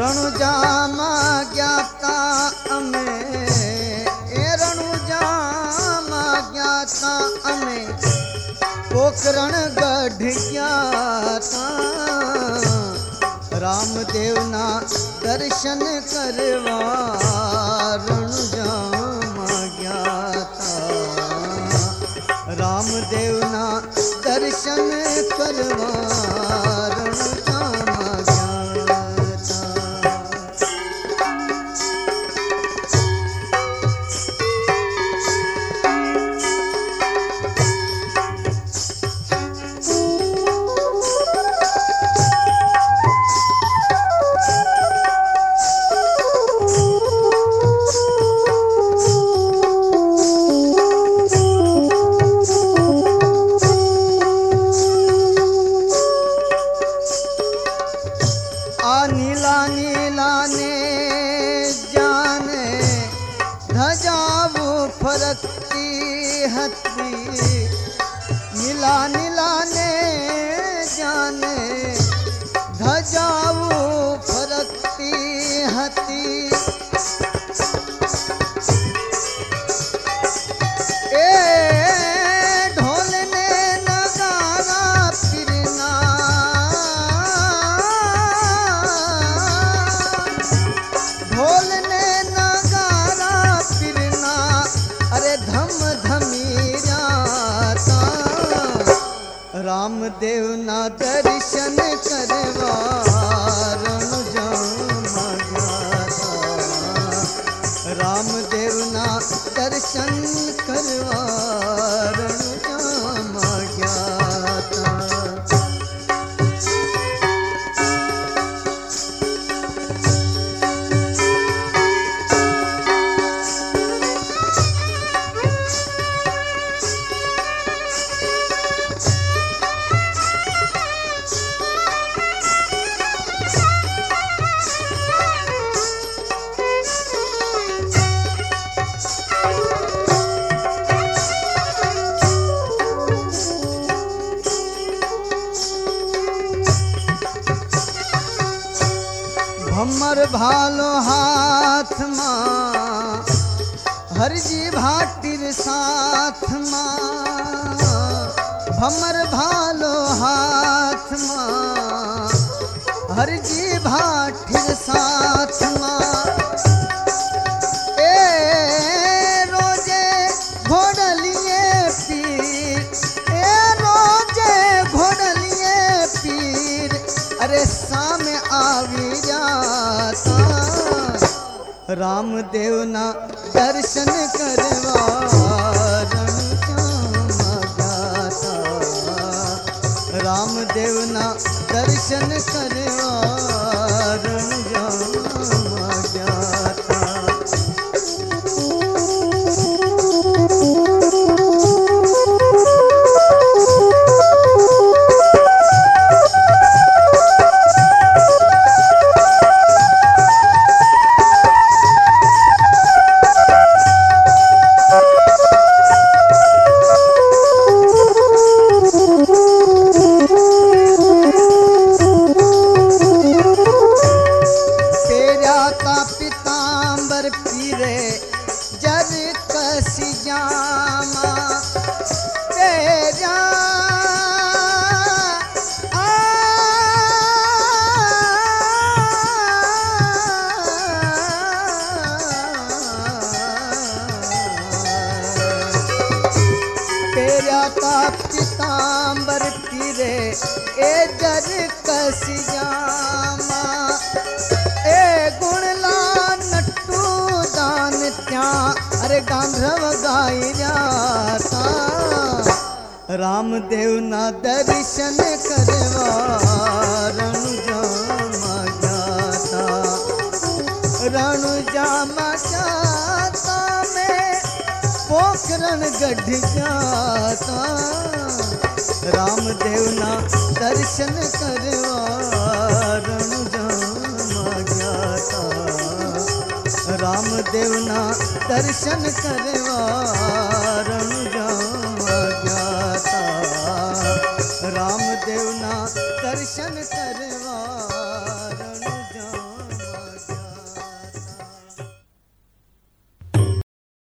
रणुजामा ज्ञाता अमे। ए रणुजामा ज्ञाता अमे। पोखरण गढ़ ज्ञाता। रामदेव ना दर्शन करवा रणुजा हत्ती हत्ती मिला मिलाने जाने धजा देव ना दर्शन करवा। हमर भालो हाथ मा हरजी भाटिर साथ हमर भा अरे साम आवी जाता। रामदेव ना दर्शन करवा रामदेव ना दर्शन करवा। पिताम्बर फिरे ए जर कसिया रामदेव ना दर्शन करवा जाता। मैं, पोखरण गढ़ जाता। रामदेव ना दर्शन करवा रण जाता। रामदेव ना दर्शन करवा रामदेव ना दर्शन करवा।